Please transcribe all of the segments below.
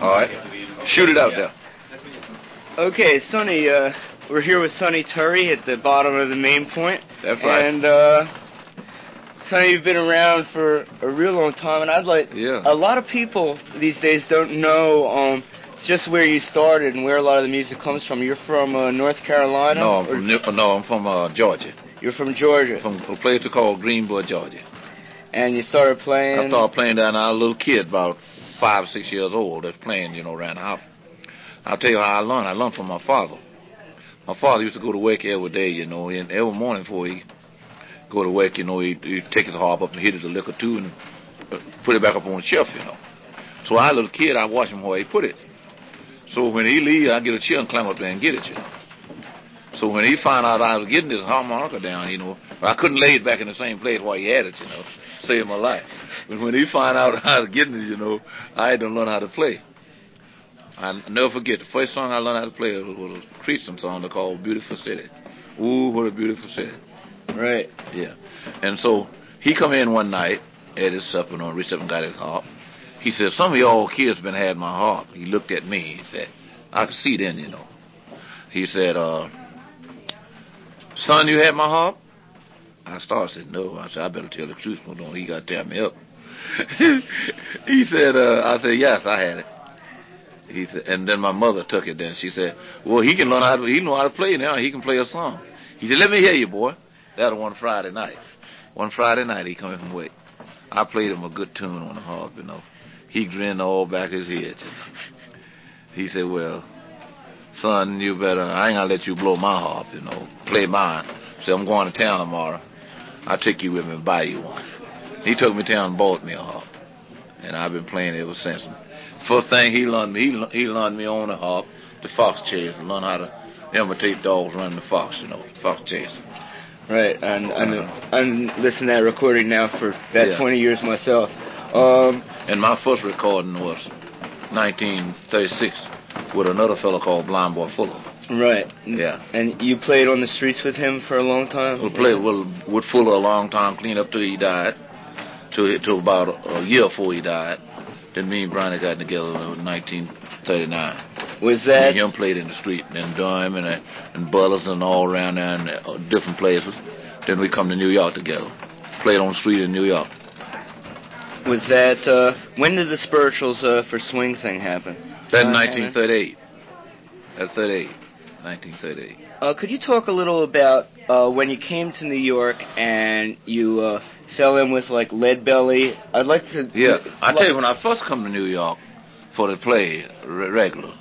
All right. Shoot it out there. Okay, Sonny, uh, we're here with Sonny Terry at the bottom of the main point. That's right. And, uh, Sonny, you've been around for a real long time, and I'd like, Yeah. a lot of people these days don't know, um, just where you started and where a lot of the music comes from. You're from, uh, North Carolina? No, I'm from, New- no, I'm from uh, Georgia. You're from Georgia. From a place called Greenwood, Georgia. And you started playing. I started playing down. I was a little kid, about five, six years old, that's playing, you know, around the house. I'll tell you how I learned. I learned from my father. My father used to go to work every day, you know, and every morning before he go to work, you know, he'd, he'd take his harp up and hit it a lick or two and uh, put it back up on the shelf, you know. So I, little kid, I watch him where he put it. So when he leave, I get a chair and climb up there and get it, you know. So when he found out I was getting this harmonica down, you know, I couldn't lay it back in the same place where he had it, you know, save my life. But when he found out I was getting it, you know, I had to learn how to play. I never forget the first song I learned how to play was, was a Christian song called "Beautiful City." Ooh, what a beautiful city! Right. Yeah. And so he come in one night at his supper and reached up and got his harp. He said, "Some of y'all kids been had my harp." He looked at me. He said, "I could see then, you know." He said, uh, "Son, you had my harp?" I started said, "No." I said, "I better tell the truth, but don't he got to tear me up." he said, uh, "I said yes, I had it." He said, and then my mother took it. Then she said, "Well, he can learn how to. He know how to play now. He can play a song." He said, "Let me hear you, boy." That was one Friday night. One Friday night, he come in from work. I played him a good tune on the harp, you know. He grinned all back his head. You know. He said, "Well, son, you better. I ain't gonna let you blow my harp, you know. Play mine." Said, "I'm going to town tomorrow. I'll take you with me and buy you one." He took me to town and bought me a harp, and I've been playing ever since. First thing he learned me, he, he learned me on the harp, the fox chase, and learn how to imitate dogs running the fox, you know, fox chase. Right, and and I'm listening to that recording now for about Yeah. 20 years myself. Um, And my first recording was 1936 with another fellow called Blind Boy Fuller. right. Yeah. And you played on the streets with him for a long time. We played with, with Fuller a long time, clean up till he died, till, till about a, a year before he died. Then me and Brian got together in 1939. Was that and him played in the street, in Durham and, and Butler's and all around there and uh, different places. Then we come to New York together. Played on the street in New York. was that uh, when did the spirituals uh, for swing thing happen? That's Uh, 1938. That's 38. 1938. Uh, could you talk a little about uh, when you came to New York and you uh, fell in with like Lead Belly? I'd like to. Yeah, I tell you, when I first come to New York for the play re- regular,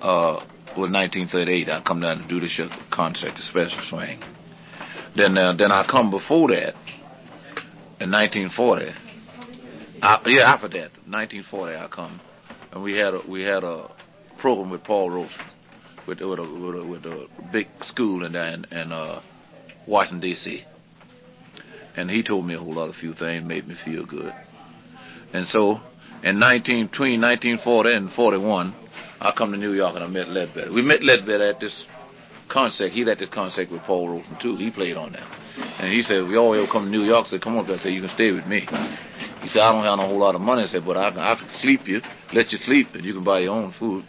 uh, was 1938. I come down to do the show, concert, the special swing. Then, uh, then I come before that in 1940. I, yeah, after that, 1940, I come, and we had a we had a program with Paul Rosen, with with a, with a, with a big school in in, in uh, Washington D.C. And he told me a whole lot of few things, made me feel good. And so, in 19, between 1940 and 41, I come to New York and I met Ledbetter. We met Ledbetter at this concert. He had this concert with Paul Rosen too. He played on that. And he said, we all ever come to New York, said, come up there. Said, you can stay with me. He said, I don't have no whole lot of money. I said, but I can, I can sleep you, let you sleep, and you can buy your own food.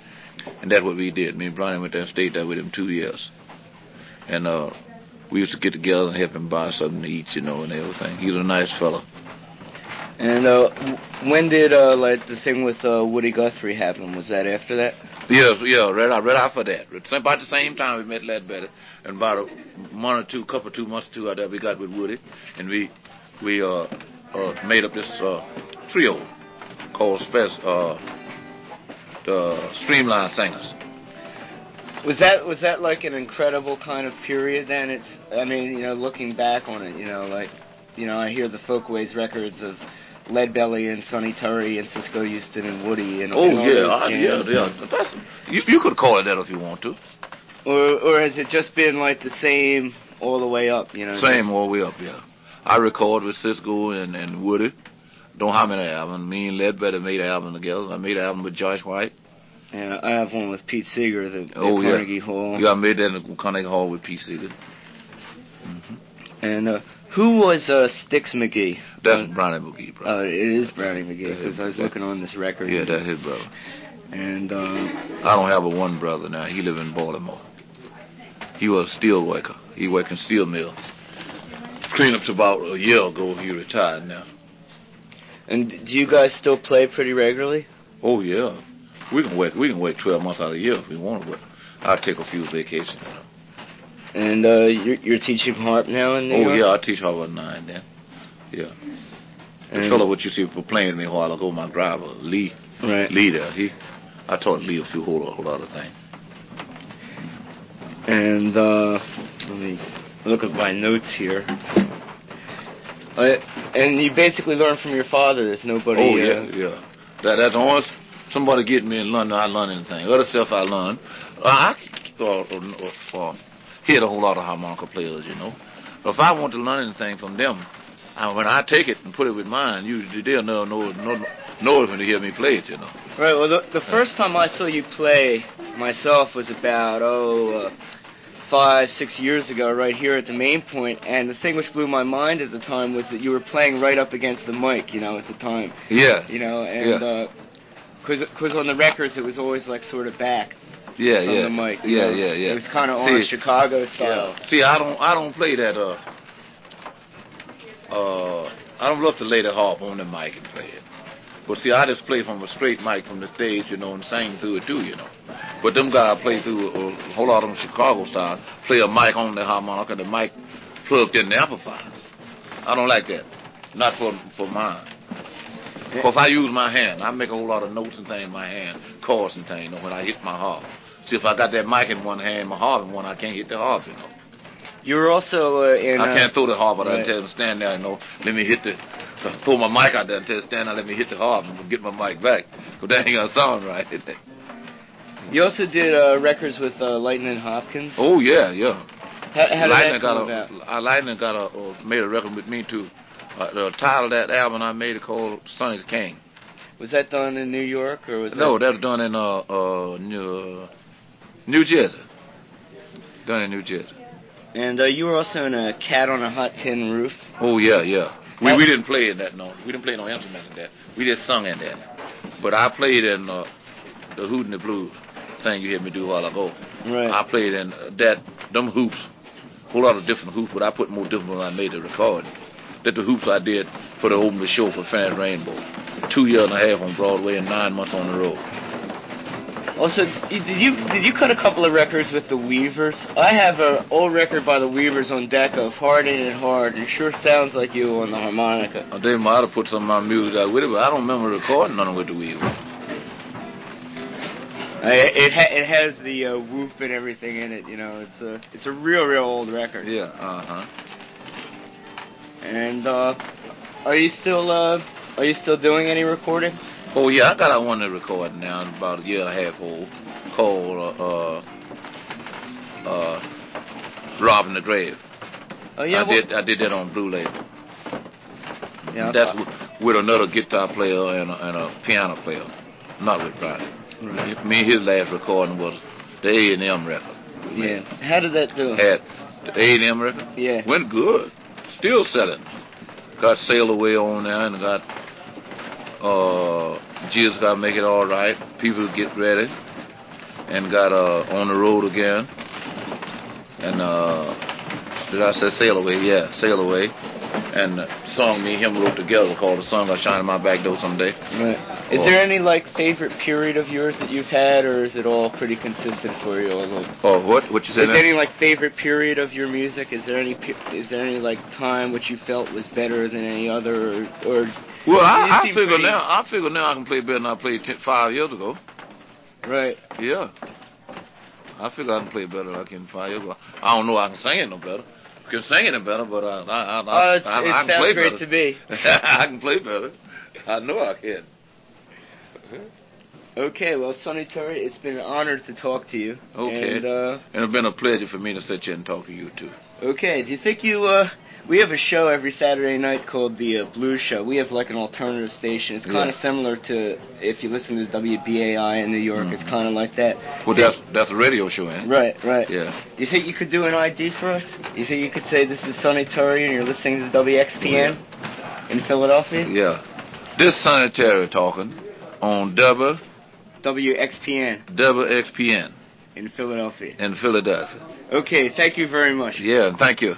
And that's what we did. Me and Brian went there and stayed there with him two years. And uh, we used to get together and help him buy something to eat, you know, and everything. He was a nice fellow. And uh, when did uh, like the thing with uh, Woody Guthrie happen? Was that after that? Yes, yeah, right out, right after that. About the same time we met Ledbetter, and about a one or two, couple, two months, or two out there, we got with Woody, and we we uh, uh made up this uh trio called Spec uh the Streamline Singers. Was that was that like an incredible kind of period? Then it's I mean you know looking back on it you know like you know I hear the Folkways records of Lead Belly and Sonny Terry and Cisco Houston and Woody and Oh and all yeah, those I, yeah, yeah. That's, you you could call it that if you want to. Or or has it just been like the same all the way up? You know, Same all the way up, yeah. I record with Cisco and, and Woody. Don't have many albums. Me and Ledbetter made an album together. I made an album with Josh White. Yeah, I have one with Pete Seeger, the Oh, yeah. Carnegie Hall. Yeah, I made that in Carnegie Hall with Pete Seeger. And uh, Who was uh, Sticks McGhee? That's Brownie McGhee, bro. Uh, it is Brownie McGhee because I was looking on this record. yeah, that's his brother. And uh, I don't have a one brother now. He live in Baltimore. He was a steel worker. He worked in steel mill. Clean up to about a year ago. He retired now. and do you guys still play pretty regularly? Oh yeah, we can wait. We can work twelve months out of the year if we want to. But I'll take a few vacations. You know. And uh, you're, you're teaching harp now in New Oh York. yeah, I teach Harvard nine then. Yeah. The And- fellow what you see for playing with me a while ago, my driver Lee. Right. Lee there. He, I taught Lee a few whole, a whole other things. And uh, let me look at my notes here. Uh, and you basically learn from your father. There's nobody. Oh uh, yeah, yeah. That that's once somebody get me in London, I learn anything. Other stuff I learn. I or, or, or hit a whole lot of harmonica players, you know. But if I want to learn anything from them, I, when I take it and put it with mine, usually they'll know know know, know it when they hear me play it, you know. Right. Well, the, the first time I saw you play myself was about oh, uh, five, six years ago, right here at the main point. And the thing which blew my mind at the time was that you were playing right up against the mic, you know, at the time, Yeah, you know, and Yeah. because because on the records it was always like sort of back yeah, yeah, the mic. yeah, know. yeah, yeah. It was kind of on Chicago style. Yeah. See, I don't, I don't play that. Uh, uh, I don't love to lay the harp on the mic and play it. But see, I just play from a straight mic from the stage, you know, and sing through it too, you know. But them guys play through a, a whole lot of them Chicago style. Play a mic on the harmonica, the mic plugged in the amplifier. I don't like that. Not for for mine. Because if I use my hand, I make a whole lot of notes and things in my hand, chords and things, you know, when I hit my harp. See, if I got that mic in one hand, my harp in one, I can't hit the harp, you know. You were also uh, in. I uh, can't throw the harp but right. and tell them stand there, you know, let me hit the, throw my mic out there and tell stand there, let me hit the harp and get my mic back. Because that ain't gonna sound right. You also did uh, records with uh, Lightning Hopkins. oh, yeah, yeah. How, how did Lightning got a, about? uh, Lightning got a, uh, made a record with me too. Uh, the title of that album I made it called Sonny's King. Was that done in New York or was No, that? that was done in uh, uh, New, uh, New Jersey. Done in New Jersey. And uh, you were also in a Cat on a Hot Tin Roof. Oh yeah, yeah. We we didn't play in that no. We didn't play no instrument in that. We just sung in that. But I played in uh, the Hoot and the Blues thing you heard me do a while ago. Right. I played in uh, that them hoops, whole lot of different hoops, but I put more different when I made the recording. That the hoops I did for the open the show for Finian's Rainbow. Two years and a half on Broadway and nine months on the road. Also, did you did you cut a couple of records with the Weavers? I have an old record by the Weavers on deck of Hard It Hard. It sure sounds like you on the harmonica. Uh, They might have put some of my music out with it, but I don't remember recording none with the Weaver. I, it ha- it has the uh, whoop and everything in it. You know, it's a it's a real real old record. Yeah, uh huh. And uh, are you still uh, are you still doing any recording? Oh yeah, I got a one to record now, about a year and a half old, called uh, uh, uh, "Robbing the Grave." Oh yeah, I did I did that on Blue Labor. Yeah, That's with, with another guitar player and a, and a piano player, not with Brian. Right. Me and his last recording was the A and M record. Yeah. How did that do? Had the A and M record Yeah. went good, still selling. Got Sail Away on there and got uh Jill's got to make it all right. People get ready and got uh on the road again. And uh did I say Sail Away? Yeah, Sail Away. And the song me and him wrote together called The Song I Shine in My Back Door Someday. Right. Is Oh. there any like favorite period of yours that you've had, or is it all pretty consistent for you? Although, Oh, what? What you say? is there any like favorite period of your music? Is there any is there any like time which you felt was better than any other, or, or Well, I, I figure pretty- now. I figure now I can play better than I played ten, five years ago. right? Yeah. I figure I can play better than I can five years ago. I don't know I can sing it no better. Can sing it no better, but I I I, Oh, it's, I, it I can sounds play great better. to me. I can play better. I know I can. Okay, well, Sonny Terry, it's been an honor to talk to you. Okay. And uh, And it's been a pleasure for me to sit here and talk to you too. okay, do you think you uh We have a show every Saturday night called the uh, Blues Show. We have like an alternative station. It's kind of Yeah. similar to if you listen to WBAI in New York. It's Mhm. kind of like that. Well, that's that's a radio show, ain't it? Right, right. Yeah. You think you could do an ID for us? You think you could say this is Sonny Terry and you're listening to WXPN in Philadelphia? Yeah. This Sonny Terry talking on double WXPN WXPN in Philadelphia. in Philadelphia. Okay, thank you very much. Yeah, thank you.